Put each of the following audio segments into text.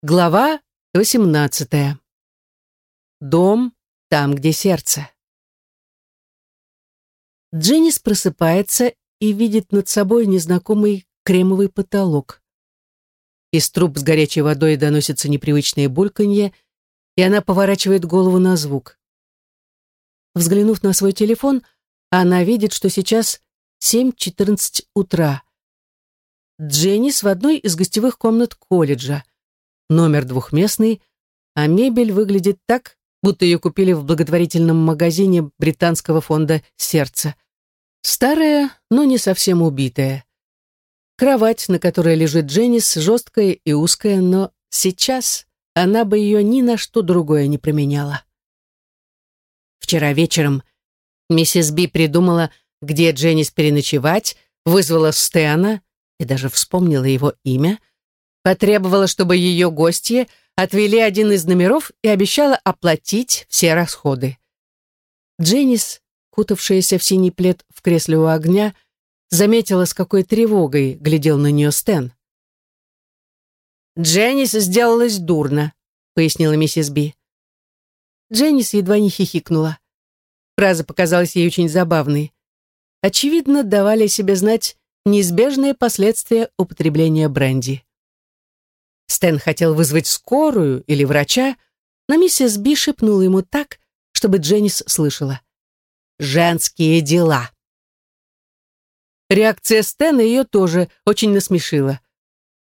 Глава 18. Дом там, где сердце. Дженнис просыпается и видит над собой незнакомый кремовый потолок. Из труб с горячей водой доносится непривычное бульканье, и она поворачивает голову на звук. Взглянув на свой телефон, она видит, что сейчас 7.14 утра. Дженнис в одной из гостевых комнат колледжа – номер двухместный, а мебель выглядит так, будто ее купили в благотворительном магазине британского фонда «Сердце». Старая, но не совсем убитая. Кровать, на которой лежит Дженнис, жесткая и узкая, но сейчас она бы ее ни на что другое не променяла. Вчера вечером миссис Би придумала, где Дженнис переночевать, вызвала Стэна и даже вспомнила его имя, Потребовала, чтобы ее гости отвели один из номеров и обещала оплатить все расходы. Дженнис, кутавшаяся в синий плед в кресле у огня, заметила, с какой тревогой глядел на нее Стэн. «Дженнис сделалась дурно», — пояснила миссис Би. Дженнис едва не хихикнула. Фраза показалась ей очень забавной. Очевидно, давали себе знать неизбежные последствия употребления бренди. Стэн хотел вызвать скорую или врача, но миссис Би шепнула ему так, чтобы Дженнис слышала. «Женские дела». Реакция Стэна ее тоже очень насмешила.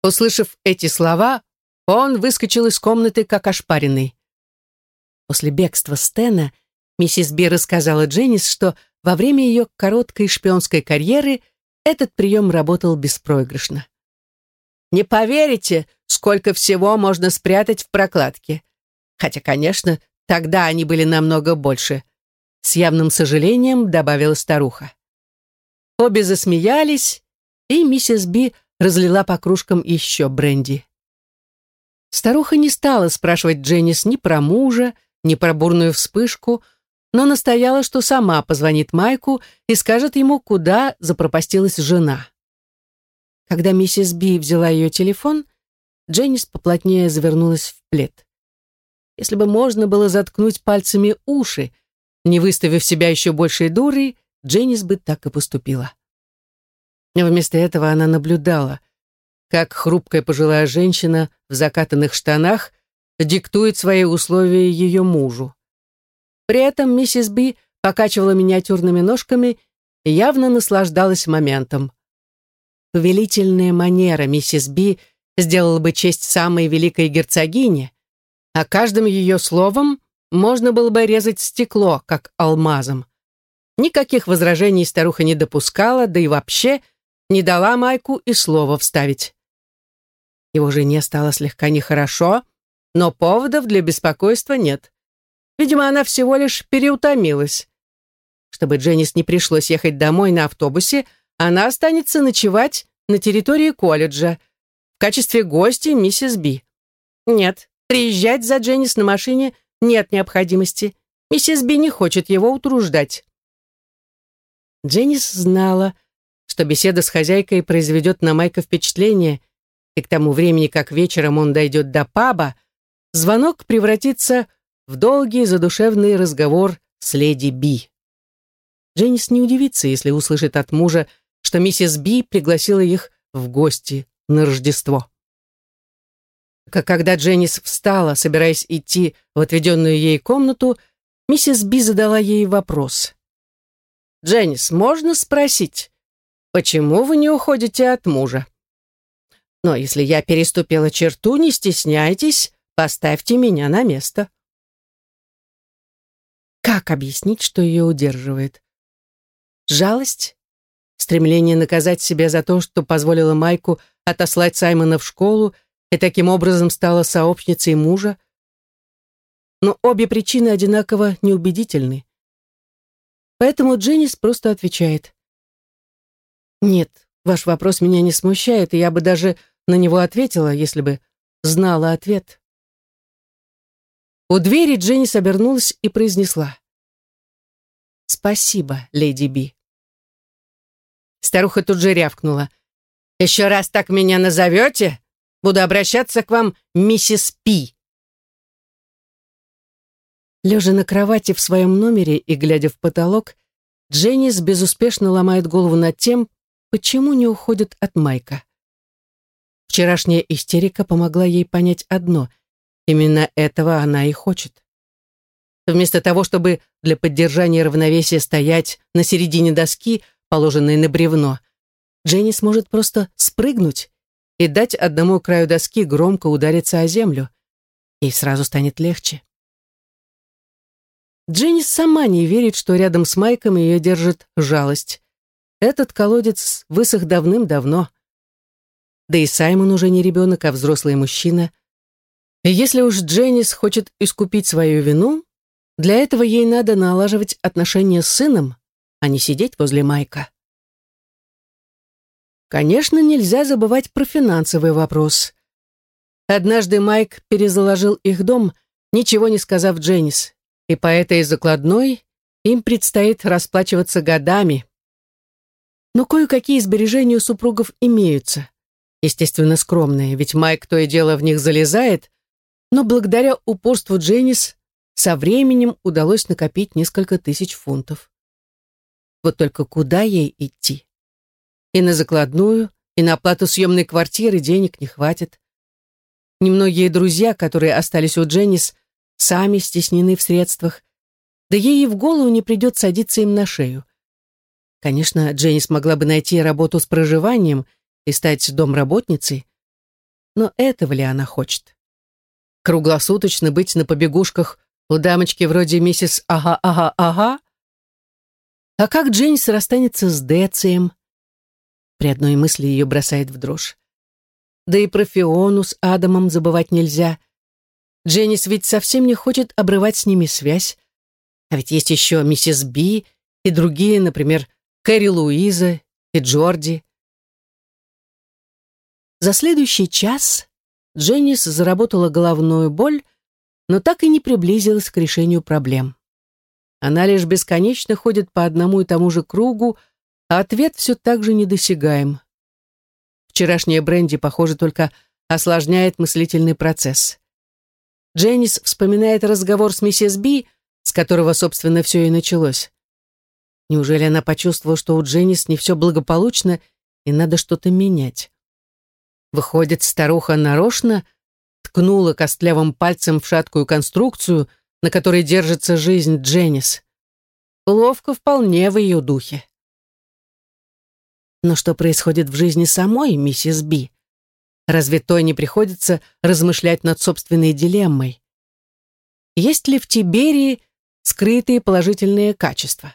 Услышав эти слова, он выскочил из комнаты, как ошпаренный. После бегства Стэна миссис Би рассказала Дженнис, что во время ее короткой шпионской карьеры этот прием работал беспроигрышно. «Не поверите, сколько всего можно спрятать в прокладке. Хотя, конечно, тогда они были намного больше. С явным сожалением добавила старуха. Обе засмеялись, и миссис Би разлила по кружкам еще бренди. Старуха не стала спрашивать Дженнис ни про мужа, ни про бурную вспышку, но настояла, что сама позвонит Майку и скажет ему, куда запропастилась жена. Когда миссис Би взяла ее телефон, Дженнис поплотнее завернулась в плед. Если бы можно было заткнуть пальцами уши, не выставив себя еще большей дурой, Дженнис бы так и поступила. Но вместо этого она наблюдала, как хрупкая пожилая женщина в закатанных штанах диктует свои условия ее мужу. При этом миссис Би покачивала миниатюрными ножками и явно наслаждалась моментом. Повелительная манера миссис Би — сделала бы честь самой великой герцогине, а каждым ее словом можно было бы резать стекло, как алмазом. Никаких возражений старуха не допускала, да и вообще не дала Майку и слова вставить. Его жене стало слегка нехорошо, но поводов для беспокойства нет. Видимо, она всего лишь переутомилась. Чтобы Дженнис не пришлось ехать домой на автобусе, она останется ночевать на территории колледжа – качестве гости миссис Би. Нет, приезжать за Дженнис на машине нет необходимости. Миссис Би не хочет его утруждать. Дженнис знала, что беседа с хозяйкой произведет на Майка впечатление, и к тому времени, как вечером он дойдет до паба, звонок превратится в долгий задушевный разговор с леди Би. Дженнис не удивится, если услышит от мужа, что миссис Би пригласила их в гости на Рождество. Как когда Дженнис встала, собираясь идти в отведенную ей комнату, миссис Би задала ей вопрос. «Дженнис, можно спросить, почему вы не уходите от мужа? Но если я переступила черту, не стесняйтесь, поставьте меня на место». Как объяснить, что ее удерживает? Жалость? Стремление наказать себя за то, что позволило Майку отослать Саймона в школу и таким образом стала сообщницей мужа. Но обе причины одинаково неубедительны. Поэтому Дженнис просто отвечает. «Нет, ваш вопрос меня не смущает, и я бы даже на него ответила, если бы знала ответ». У двери Дженнис обернулась и произнесла. «Спасибо, леди Би». Старуха тут же рявкнула. «Еще раз так меня назовете? Буду обращаться к вам, миссис Пи». Лежа на кровати в своем номере и глядя в потолок, Дженнис безуспешно ломает голову над тем, почему не уходит от Майка. Вчерашняя истерика помогла ей понять одно — именно этого она и хочет. Вместо того, чтобы для поддержания равновесия стоять на середине доски, положенной на бревно, Дженни сможет просто спрыгнуть и дать одному краю доски громко удариться о землю. Ей сразу станет легче. Дженни сама не верит, что рядом с Майком ее держит жалость. Этот колодец высох давным-давно. Да и Саймон уже не ребенок, а взрослый мужчина. И если уж Дженнис хочет искупить свою вину, для этого ей надо налаживать отношения с сыном, а не сидеть возле Майка. Конечно, нельзя забывать про финансовый вопрос. Однажды Майк перезаложил их дом, ничего не сказав Дженнис, и по этой закладной им предстоит расплачиваться годами. Но кое-какие сбережения у супругов имеются. Естественно, скромные, ведь Майк то и дело в них залезает, но благодаря упорству Дженнис со временем удалось накопить несколько тысяч фунтов. Вот только куда ей идти? И на закладную, и на оплату съемной квартиры денег не хватит. Немногие друзья, которые остались у Дженнис, сами стеснены в средствах, да ей и в голову не придет садиться им на шею. Конечно, Дженнис могла бы найти работу с проживанием и стать домработницей, но этого ли она хочет? Круглосуточно быть на побегушках у дамочки вроде миссис Ага-Ага-Ага? А как Дженнис расстанется с Децием? При одной мысли ее бросает в дрожь. Да и про Фиону с Адамом забывать нельзя. Дженнис ведь совсем не хочет обрывать с ними связь. А ведь есть еще миссис Би и другие, например, Кэрри Луиза и Джорди. За следующий час Дженнис заработала головную боль, но так и не приблизилась к решению проблем. Она лишь бесконечно ходит по одному и тому же кругу, а ответ все так же недосягаем. Вчерашняя бренди, похоже, только осложняет мыслительный процесс. Дженнис вспоминает разговор с миссис Би, с которого, собственно, все и началось. Неужели она почувствовала, что у Дженнис не все благополучно и надо что-то менять? Выходит, старуха нарочно ткнула костлявым пальцем в шаткую конструкцию, на которой держится жизнь Дженнис. Ловко вполне в ее духе. Но что происходит в жизни самой миссис Би? Разве той не приходится размышлять над собственной дилеммой? Есть ли в Тиберии скрытые положительные качества?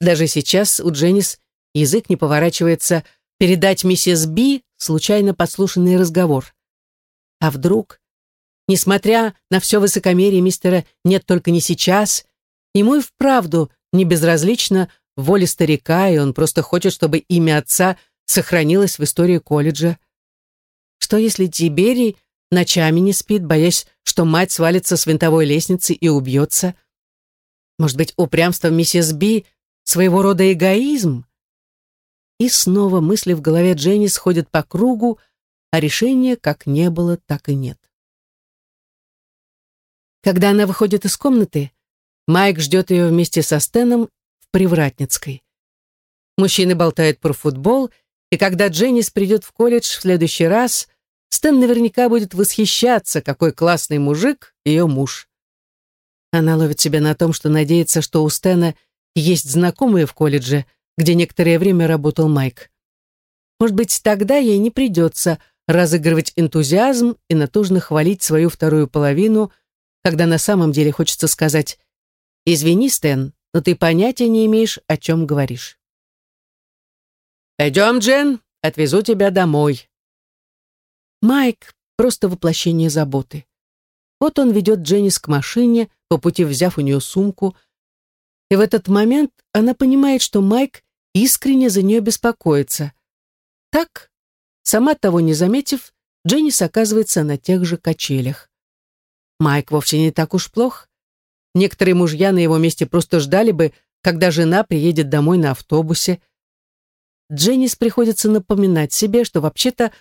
Даже сейчас у Дженнис язык не поворачивается передать миссис Би случайно подслушанный разговор. А вдруг, несмотря на все высокомерие мистера «нет только не сейчас», ему и вправду не безразлично воле старика, и он просто хочет, чтобы имя отца сохранилось в истории колледжа. Что если Тиберий ночами не спит, боясь, что мать свалится с винтовой лестницы и убьется? Может быть, упрямство миссис Би своего рода эгоизм? И снова мысли в голове Дженни сходят по кругу, а решения как не было, так и нет. Когда она выходит из комнаты, Майк ждет ее вместе со Стеном Привратницкой. Мужчины болтают про футбол, и когда Дженнис придет в колледж в следующий раз, Стэн наверняка будет восхищаться, какой классный мужик ее муж. Она ловит себя на том, что надеется, что у Стэна есть знакомые в колледже, где некоторое время работал Майк. Может быть, тогда ей не придется разыгрывать энтузиазм и натужно хвалить свою вторую половину, когда на самом деле хочется сказать «Извини, Стэн, но ты понятия не имеешь, о чем говоришь. «Пойдем, Джен, отвезу тебя домой». Майк — просто воплощение заботы. Вот он ведет Дженнис к машине, по пути взяв у нее сумку, и в этот момент она понимает, что Майк искренне за нее беспокоится. Так, сама того не заметив, Дженнис оказывается на тех же качелях. Майк вовсе не так уж плох. Некоторые мужья на его месте просто ждали бы, когда жена приедет домой на автобусе. Дженнис приходится напоминать себе, что вообще-то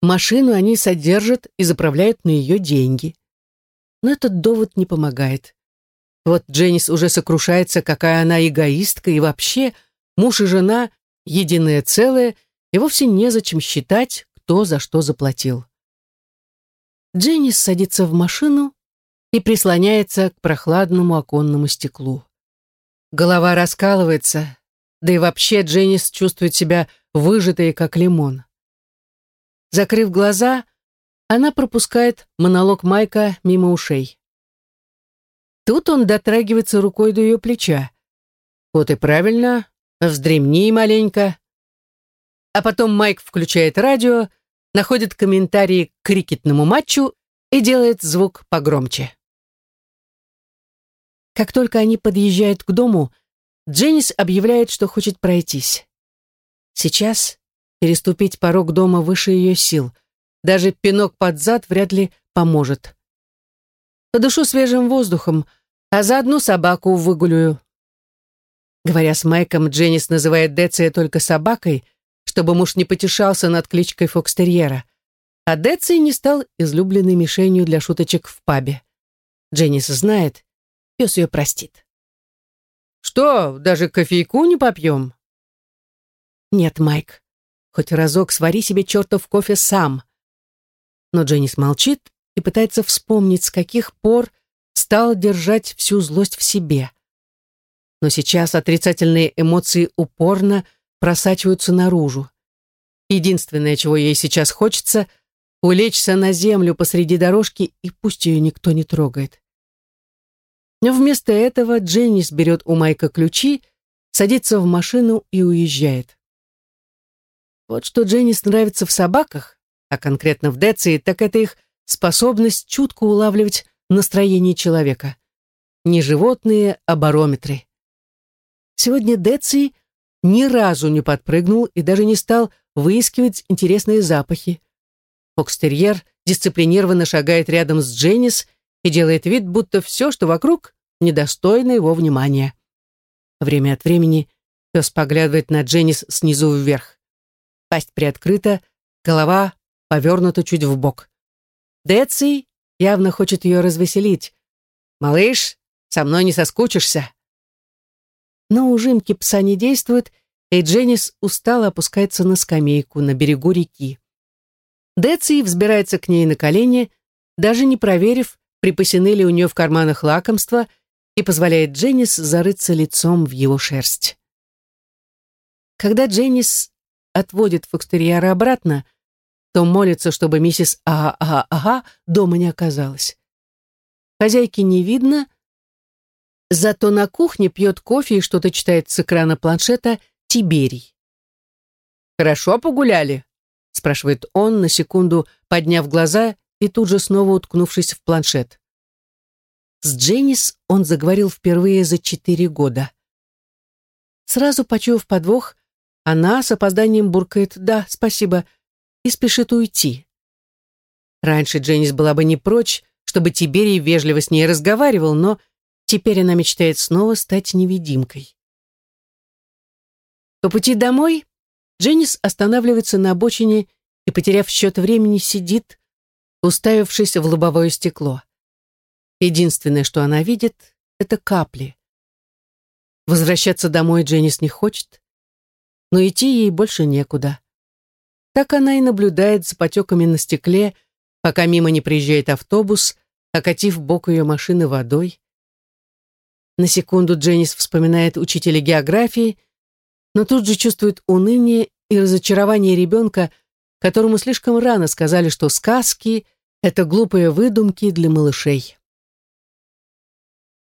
машину они содержат и заправляют на ее деньги. Но этот довод не помогает. Вот Дженнис уже сокрушается, какая она эгоистка, и вообще муж и жена — единое целое, и вовсе незачем считать, кто за что заплатил. Дженнис садится в машину и прислоняется к прохладному оконному стеклу. Голова раскалывается, да и вообще Дженнис чувствует себя выжатой, как лимон. Закрыв глаза, она пропускает монолог Майка мимо ушей. Тут он дотрагивается рукой до ее плеча. Вот и правильно, вздремни маленько. А потом Майк включает радио, находит комментарии к крикетному матчу и делает звук погромче. Как только они подъезжают к дому, Дженнис объявляет, что хочет пройтись. Сейчас переступить порог дома выше ее сил. Даже пинок под зад вряд ли поможет. Подышу свежим воздухом, а заодно собаку выгуляю. Говоря с Майком, Дженнис называет Деция только собакой, чтобы муж не потешался над кличкой Фокстерьера. А Деций не стал излюбленной мишенью для шуточек в пабе. Дженнис знает, пес ее простит. «Что, даже кофейку не попьем?» «Нет, Майк, хоть разок свари себе чертов кофе сам». Но Дженнис молчит и пытается вспомнить, с каких пор стал держать всю злость в себе. Но сейчас отрицательные эмоции упорно просачиваются наружу. Единственное, чего ей сейчас хочется, улечься на землю посреди дорожки, и пусть ее никто не трогает. Но вместо этого Дженнис берет у Майка ключи, садится в машину и уезжает. Вот что Дженнис нравится в собаках, а конкретно в Деции, так это их способность чутко улавливать настроение человека. Не животные, а барометры. Сегодня Деций ни разу не подпрыгнул и даже не стал выискивать интересные запахи. Фокстерьер дисциплинированно шагает рядом с Дженнис и делает вид, будто все, что вокруг, недостойно его внимания. Время от времени пес поглядывает на Дженнис снизу вверх. Пасть приоткрыта, голова повернута чуть в бок. Деций явно хочет ее развеселить. «Малыш, со мной не соскучишься?» Но ужимки пса не действуют, и Дженнис устало опускается на скамейку на берегу реки. Деций взбирается к ней на колени, даже не проверив, припасены ли у нее в карманах лакомства, и позволяет Дженнис зарыться лицом в его шерсть. Когда Дженнис отводит Фокстерьера обратно, то молится, чтобы миссис Ага-Ага-Ага дома не оказалась. Хозяйки не видно, зато на кухне пьет кофе и что-то читает с экрана планшета Тиберий. «Хорошо погуляли?» — спрашивает он, на секунду подняв глаза и тут же снова уткнувшись в планшет. С Дженнис он заговорил впервые за четыре года. Сразу почуяв подвох, она с опозданием буркает «да, спасибо» и спешит уйти. Раньше Дженнис была бы не прочь, чтобы Тиберий вежливо с ней разговаривал, но теперь она мечтает снова стать невидимкой. По пути домой Дженнис останавливается на обочине и, потеряв счет времени, сидит, уставившись в лобовое стекло. Единственное, что она видит, это капли. Возвращаться домой Дженнис не хочет, но идти ей больше некуда. Так она и наблюдает за потеками на стекле, пока мимо не приезжает автобус, окатив бок ее машины водой. На секунду Дженнис вспоминает учителя географии, но тут же чувствует уныние и разочарование ребенка, которому слишком рано сказали, что сказки — это глупые выдумки для малышей.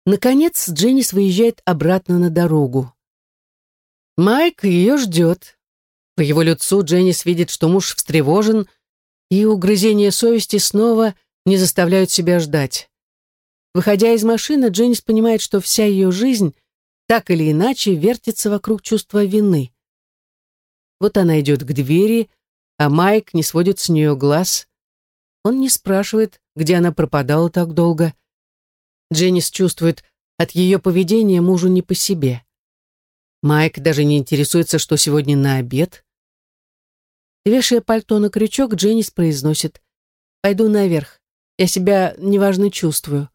Наконец Дженнис выезжает обратно на дорогу. Майк ее ждет. По его лицу Дженнис видит, что муж встревожен, и угрызения совести снова не заставляют себя ждать. Выходя из машины, Дженнис понимает, что вся ее жизнь так или иначе вертится вокруг чувства вины. Вот она идет к двери, а Майк не сводит с нее глаз. Он не спрашивает, где она пропадала так долго, Дженнис чувствует, от ее поведения мужу не по себе. Майк даже не интересуется, что сегодня на обед. Вешая пальто на крючок, Дженнис произносит «Пойду наверх. Я себя неважно чувствую».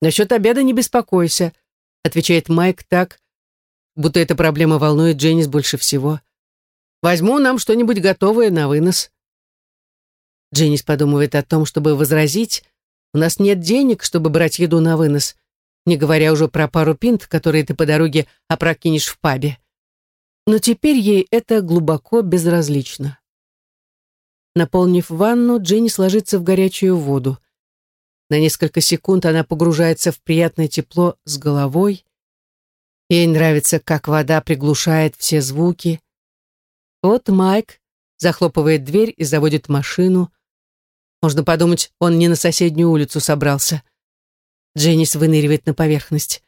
«Насчет обеда не беспокойся», — отвечает Майк так, будто эта проблема волнует Дженнис больше всего. «Возьму нам что-нибудь готовое на вынос». Дженнис подумывает о том, чтобы возразить, «У нас нет денег, чтобы брать еду на вынос, не говоря уже про пару пинт, которые ты по дороге опрокинешь в пабе». Но теперь ей это глубоко безразлично. Наполнив ванну, Дженнис ложится в горячую воду. На несколько секунд она погружается в приятное тепло с головой. Ей нравится, как вода приглушает все звуки. Вот Майк захлопывает дверь и заводит машину. Можно подумать, он не на соседнюю улицу собрался. Дженнис выныривает на поверхность.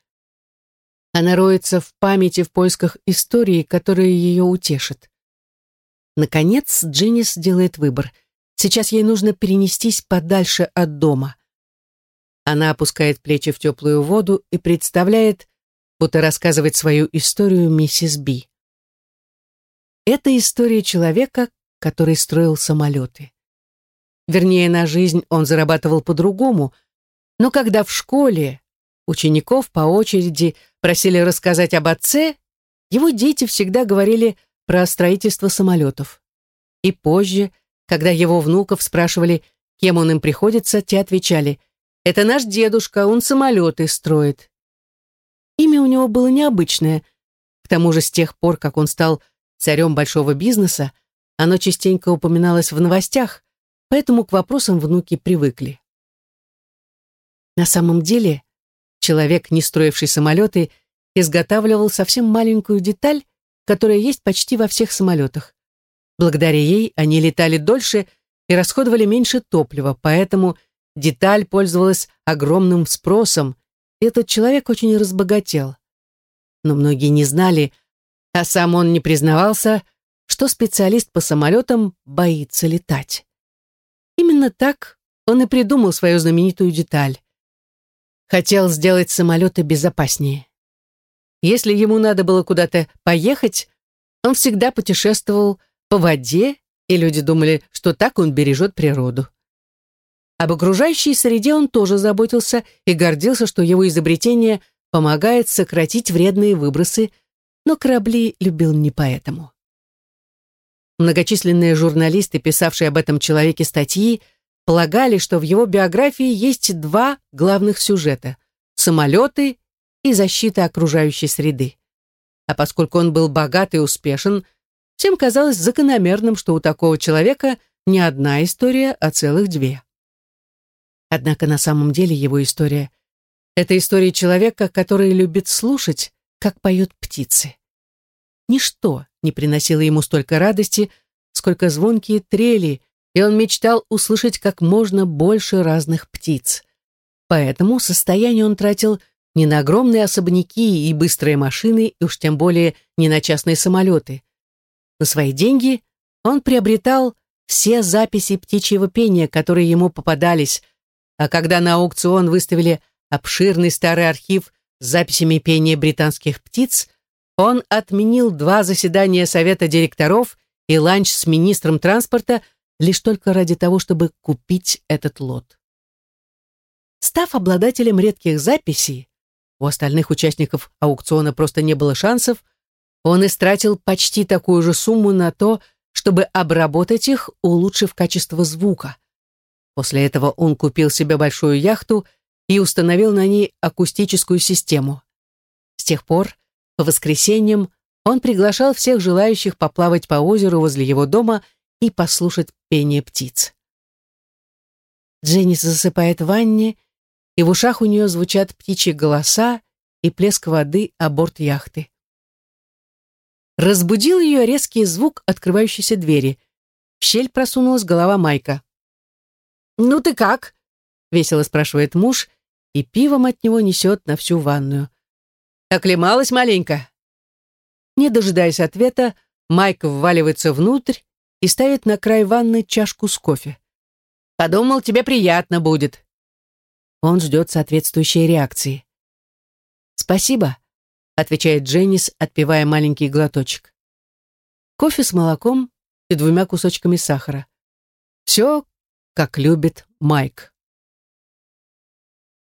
Она роется в памяти в поисках истории, которая ее утешит. Наконец, Дженнис делает выбор. Сейчас ей нужно перенестись подальше от дома. Она опускает плечи в теплую воду и представляет, будто рассказывает свою историю миссис Би. Это история человека, который строил самолеты. Вернее, на жизнь он зарабатывал по-другому, но когда в школе учеников по очереди просили рассказать об отце, его дети всегда говорили про строительство самолетов. И позже, когда его внуков спрашивали, кем он им приходится, те отвечали это наш дедушка, он самолеты строит. Имя у него было необычное. К тому же с тех пор, как он стал царем большого бизнеса, оно частенько упоминалось в новостях, поэтому к вопросам внуки привыкли. На самом деле, человек, не строивший самолеты, изготавливал совсем маленькую деталь, которая есть почти во всех самолетах. Благодаря ей они летали дольше и расходовали меньше топлива, поэтому Деталь пользовалась огромным спросом, и этот человек очень разбогател. Но многие не знали, а сам он не признавался, что специалист по самолетам боится летать. Именно так он и придумал свою знаменитую деталь. Хотел сделать самолеты безопаснее. Если ему надо было куда-то поехать, он всегда путешествовал по воде, и люди думали, что так он бережет природу. Об окружающей среде он тоже заботился и гордился, что его изобретение помогает сократить вредные выбросы, но корабли любил не поэтому. Многочисленные журналисты, писавшие об этом человеке статьи, полагали, что в его биографии есть два главных сюжета – самолеты и защита окружающей среды. А поскольку он был богат и успешен, всем казалось закономерным, что у такого человека не одна история, а целых две. Однако на самом деле его история — это история человека, который любит слушать, как поют птицы. Ничто не приносило ему столько радости, сколько звонкие трели, и он мечтал услышать как можно больше разных птиц. Поэтому состояние он тратил не на огромные особняки и быстрые машины, и уж тем более не на частные самолеты. На свои деньги он приобретал все записи птичьего пения, которые ему попадались — а когда на аукцион выставили обширный старый архив с записями пения британских птиц, он отменил два заседания Совета директоров и ланч с министром транспорта лишь только ради того, чтобы купить этот лот. Став обладателем редких записей, у остальных участников аукциона просто не было шансов, он истратил почти такую же сумму на то, чтобы обработать их, улучшив качество звука. После этого он купил себе большую яхту и установил на ней акустическую систему. С тех пор, по воскресеньям, он приглашал всех желающих поплавать по озеру возле его дома и послушать пение птиц. Дженнис засыпает в ванне, и в ушах у нее звучат птичьи голоса и плеск воды о борт яхты. Разбудил ее резкий звук открывающейся двери. В щель просунулась голова Майка. «Ну ты как?» — весело спрашивает муж, и пивом от него несет на всю ванную. «Оклемалась маленько?» Не дожидаясь ответа, Майк вваливается внутрь и ставит на край ванны чашку с кофе. «Подумал, тебе приятно будет». Он ждет соответствующей реакции. «Спасибо», — отвечает Дженнис, отпивая маленький глоточек. Кофе с молоком и двумя кусочками сахара. Все, как любит Майк.